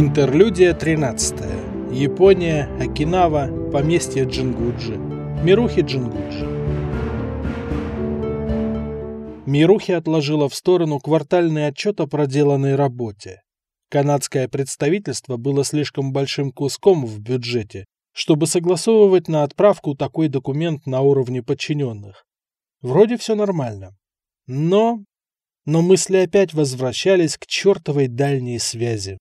Интерлюдия 13. Япония, Окинава, поместье Джингуджи. Мирухи Джингуджи. Мирухи отложила в сторону квартальный отчет о проделанной работе. Канадское представительство было слишком большим куском в бюджете, чтобы согласовывать на отправку такой документ на уровне подчиненных. Вроде все нормально. Но... Но мысли опять возвращались к чертовой дальней связи.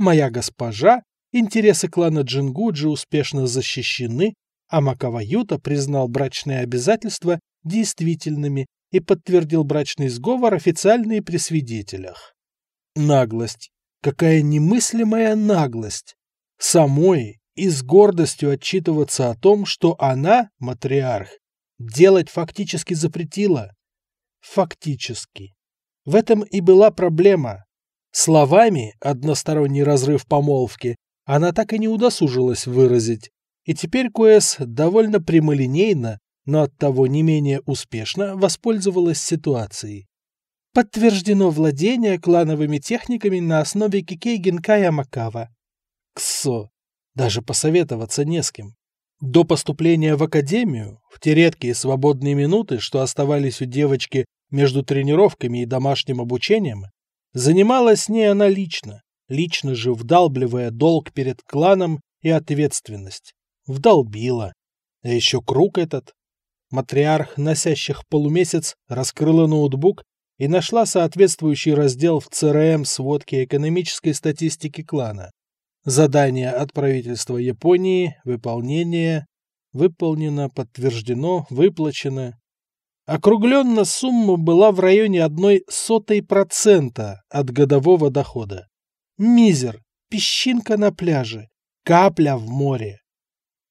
Моя госпожа, интересы клана Джингуджи успешно защищены, а Макаваюта признал брачные обязательства действительными и подтвердил брачный сговор официальный при свидетелях. Наглость. Какая немыслимая наглость. Самой и с гордостью отчитываться о том, что она, матриарх, делать фактически запретила. Фактически. В этом и была проблема. Словами «односторонний разрыв помолвки» она так и не удосужилась выразить, и теперь Куэс довольно прямолинейно, но оттого не менее успешно воспользовалась ситуацией. Подтверждено владение клановыми техниками на основе Кикей Генкая Макава. Ксо. Даже посоветоваться не с кем. До поступления в академию, в те редкие свободные минуты, что оставались у девочки между тренировками и домашним обучением, Занималась не она лично, лично же вдалбливая долг перед кланом и ответственность. Вдолбила. А еще круг этот. Матриарх, носящих полумесяц, раскрыла ноутбук и нашла соответствующий раздел в ЦРМ сводки экономической статистики клана. Задание от правительства Японии, выполнение, выполнено, подтверждено, выплачено. Округленно сумма была в районе одной сотой процента от годового дохода. Мизер, песчинка на пляже, капля в море.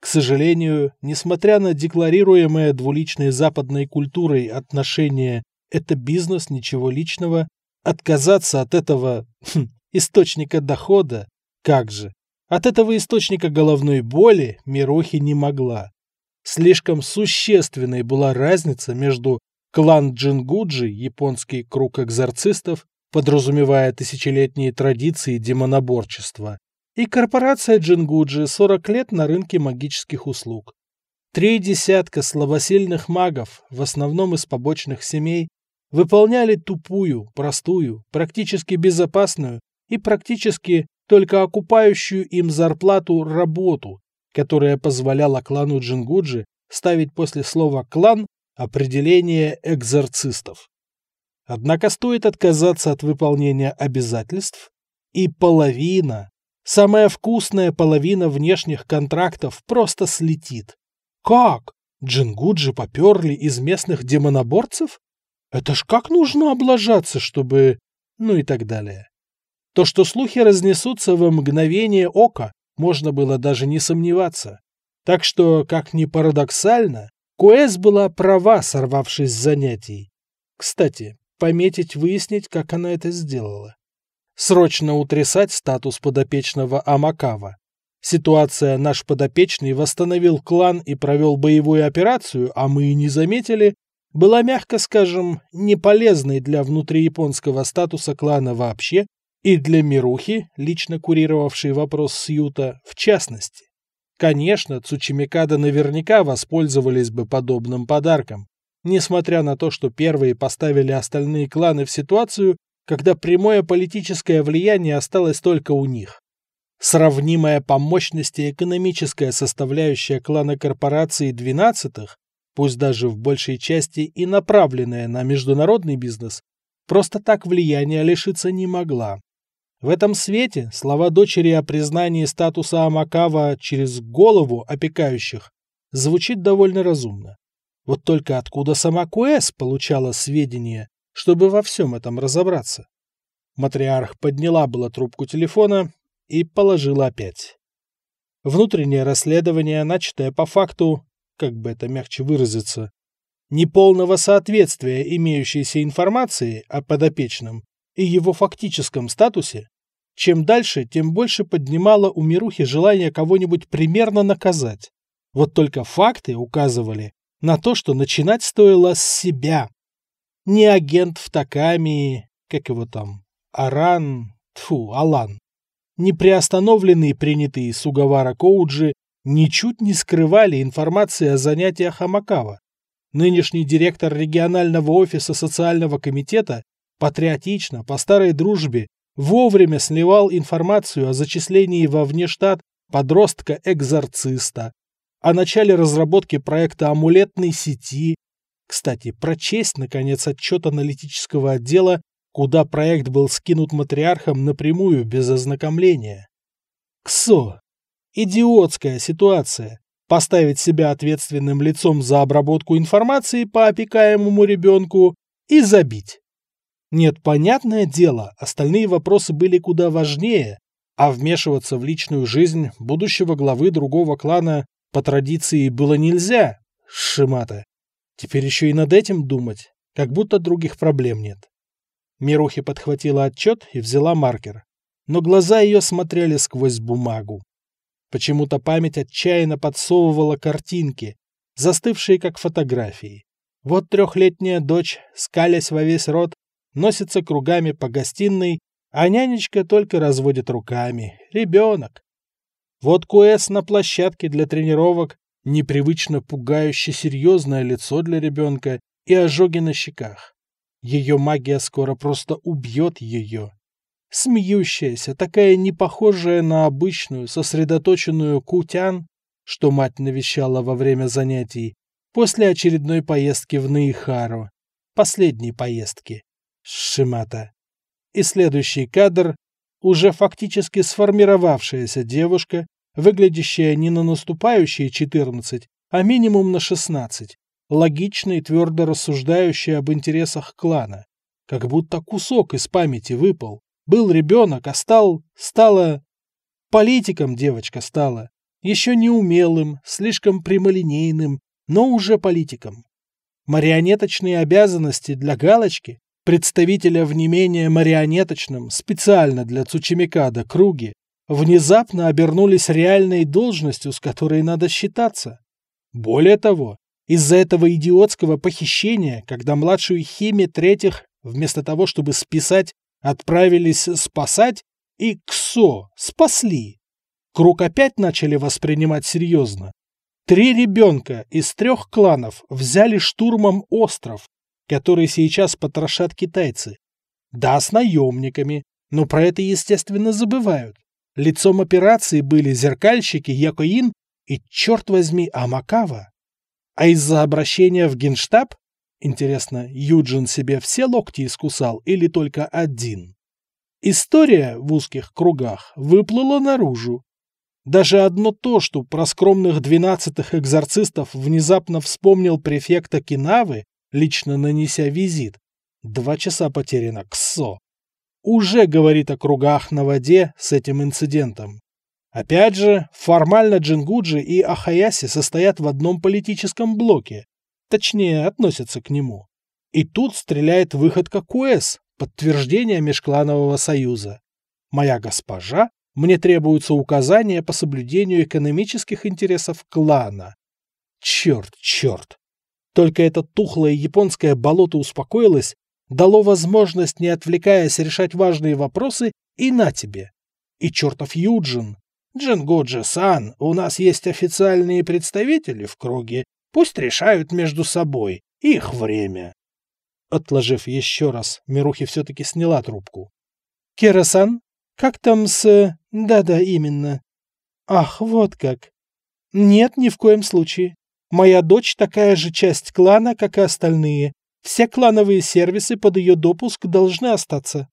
К сожалению, несмотря на декларируемое двуличной западной культурой отношение «это бизнес, ничего личного», отказаться от этого хм, источника дохода, как же, от этого источника головной боли Мерухи не могла. Слишком существенной была разница между клан Джингуджи, японский круг экзорцистов, подразумевая тысячелетние традиции демоноборчества, и корпорация Джингуджи 40 лет на рынке магических услуг. Три десятка слабосильных магов, в основном из побочных семей, выполняли тупую, простую, практически безопасную и практически только окупающую им зарплату работу, которая позволяла клану Джингуджи ставить после слова «клан» определение экзорцистов. Однако стоит отказаться от выполнения обязательств, и половина, самая вкусная половина внешних контрактов просто слетит. Как? Джингуджи поперли из местных демоноборцев? Это ж как нужно облажаться, чтобы... Ну и так далее. То, что слухи разнесутся во мгновение ока, можно было даже не сомневаться. Так что, как ни парадоксально, Куэс была права, сорвавшись с занятий. Кстати, пометить, выяснить, как она это сделала. Срочно утрясать статус подопечного Амакава. Ситуация «наш подопечный восстановил клан и провел боевую операцию, а мы и не заметили», была, мягко скажем, неполезной для внутрияпонского статуса клана вообще и для Мирухи, лично курировавшей вопрос Сьюта, в частности. Конечно, Цучимикада наверняка воспользовались бы подобным подарком, несмотря на то, что первые поставили остальные кланы в ситуацию, когда прямое политическое влияние осталось только у них. Сравнимая по мощности экономическая составляющая клана корпорации двенадцатых, пусть даже в большей части и направленная на международный бизнес, просто так влияния лишиться не могла. В этом свете слова дочери о признании статуса Амакава через голову опекающих звучит довольно разумно. Вот только откуда сама Куэс получала сведения, чтобы во всем этом разобраться? Матриарх подняла было трубку телефона и положила опять. Внутреннее расследование, начатое по факту, как бы это мягче выразиться, неполного соответствия имеющейся информации о подопечном и его фактическом статусе, чем дальше, тем больше поднимало у Мирухи желание кого-нибудь примерно наказать. Вот только факты указывали на то, что начинать стоило с себя. Не агент в Такамии, как его там, Аран, тфу, Алан. неприостановленные принятые Сугавара Коуджи ничуть не скрывали информации о занятиях Амакава. Нынешний директор регионального офиса социального комитета патриотично, по старой дружбе, вовремя сливал информацию о зачислении во внештат подростка-экзорциста, о начале разработки проекта амулетной сети. Кстати, прочесть, наконец, отчет аналитического отдела, куда проект был скинут матриархом напрямую, без ознакомления. КСО. Идиотская ситуация. Поставить себя ответственным лицом за обработку информации по опекаемому ребенку и забить. Нет, понятное дело, остальные вопросы были куда важнее, а вмешиваться в личную жизнь будущего главы другого клана по традиции было нельзя, Шимата. Теперь еще и над этим думать, как будто других проблем нет. Мирухи подхватила отчет и взяла маркер. Но глаза ее смотрели сквозь бумагу. Почему-то память отчаянно подсовывала картинки, застывшие как фотографии. Вот трехлетняя дочь, скалясь во весь рот, носится кругами по гостиной, а нянечка только разводит руками. Ребенок. Вот Куэс на площадке для тренировок, непривычно пугающе серьезное лицо для ребенка и ожоги на щеках. Ее магия скоро просто убьет ее. Смеющаяся, такая не похожая на обычную, сосредоточенную кутян, что мать навещала во время занятий, после очередной поездки в Наихару, последней поездки. Шимата. И следующий кадр уже фактически сформировавшаяся девушка, выглядящая не на наступающие 14, а минимум на 16, логично и твердо рассуждающая об интересах клана. Как будто кусок из памяти выпал. Был ребенок, а стал... стала... Политиком девочка стала. Еще неумелым, слишком прямолинейным, но уже политиком. Марионеточные обязанности для галочки представителя в не менее марионеточном, специально для Цучимикада, круге, внезапно обернулись реальной должностью, с которой надо считаться. Более того, из-за этого идиотского похищения, когда младшую Хими третьих, вместо того, чтобы списать, отправились спасать, и КСО спасли. Круг опять начали воспринимать серьезно. Три ребенка из трех кланов взяли штурмом остров, который сейчас потрошат китайцы. Да, с наемниками, но про это, естественно, забывают. Лицом операции были зеркальщики Якоин и, черт возьми, Амакава. А из-за обращения в генштаб, интересно, Юджин себе все локти искусал или только один? История в узких кругах выплыла наружу. Даже одно то, что про скромных двенадцатых экзорцистов внезапно вспомнил префект Окинавы, лично нанеся визит. Два часа потеряно, кусо. Уже говорит о кругах на воде с этим инцидентом. Опять же, формально Джингуджи и Ахаяси состоят в одном политическом блоке. Точнее, относятся к нему. И тут стреляет выходка Куэс, подтверждение межкланового союза. Моя госпожа, мне требуются указания по соблюдению экономических интересов клана. Черт, черт. Только это тухлое японское болото успокоилось, дало возможность, не отвлекаясь, решать важные вопросы, и на тебе. И чертов Юджин. Джингоджи-сан, у нас есть официальные представители в круге, пусть решают между собой, их время. Отложив еще раз, Мирухи все-таки сняла трубку. Кера-сан, как там с... Да-да, именно. Ах, вот как. Нет, ни в коем случае. Моя дочь такая же часть клана, как и остальные. Все клановые сервисы под ее допуск должны остаться.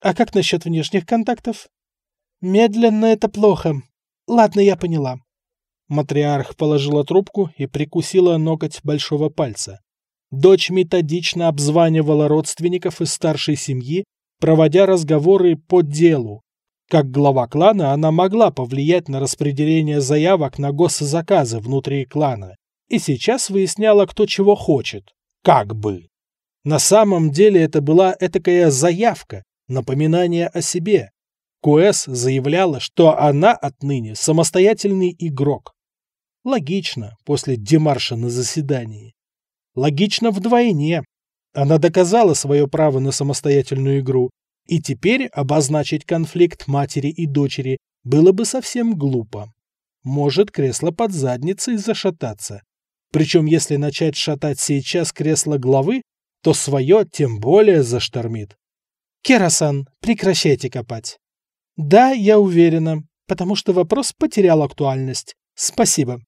А как насчет внешних контактов? Медленно это плохо. Ладно, я поняла. Матриарх положила трубку и прикусила ноготь большого пальца. Дочь методично обзванивала родственников из старшей семьи, проводя разговоры по делу. Как глава клана она могла повлиять на распределение заявок на госзаказы внутри клана и сейчас выясняла, кто чего хочет. Как бы. На самом деле это была этакая заявка, напоминание о себе. Куэс заявляла, что она отныне самостоятельный игрок. Логично, после демарша на заседании. Логично вдвойне. Она доказала свое право на самостоятельную игру, И теперь обозначить конфликт матери и дочери было бы совсем глупо. Может кресло под задницей зашататься. Причем если начать шатать сейчас кресло главы, то свое тем более заштормит. Керасан, прекращайте копать. Да, я уверена, потому что вопрос потерял актуальность. Спасибо.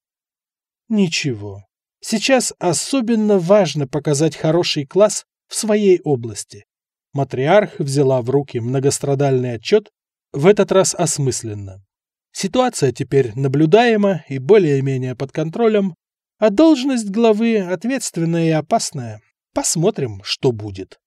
Ничего. Сейчас особенно важно показать хороший класс в своей области. Матриарх взяла в руки многострадальный отчет, в этот раз осмысленно. Ситуация теперь наблюдаема и более-менее под контролем, а должность главы ответственная и опасная. Посмотрим, что будет.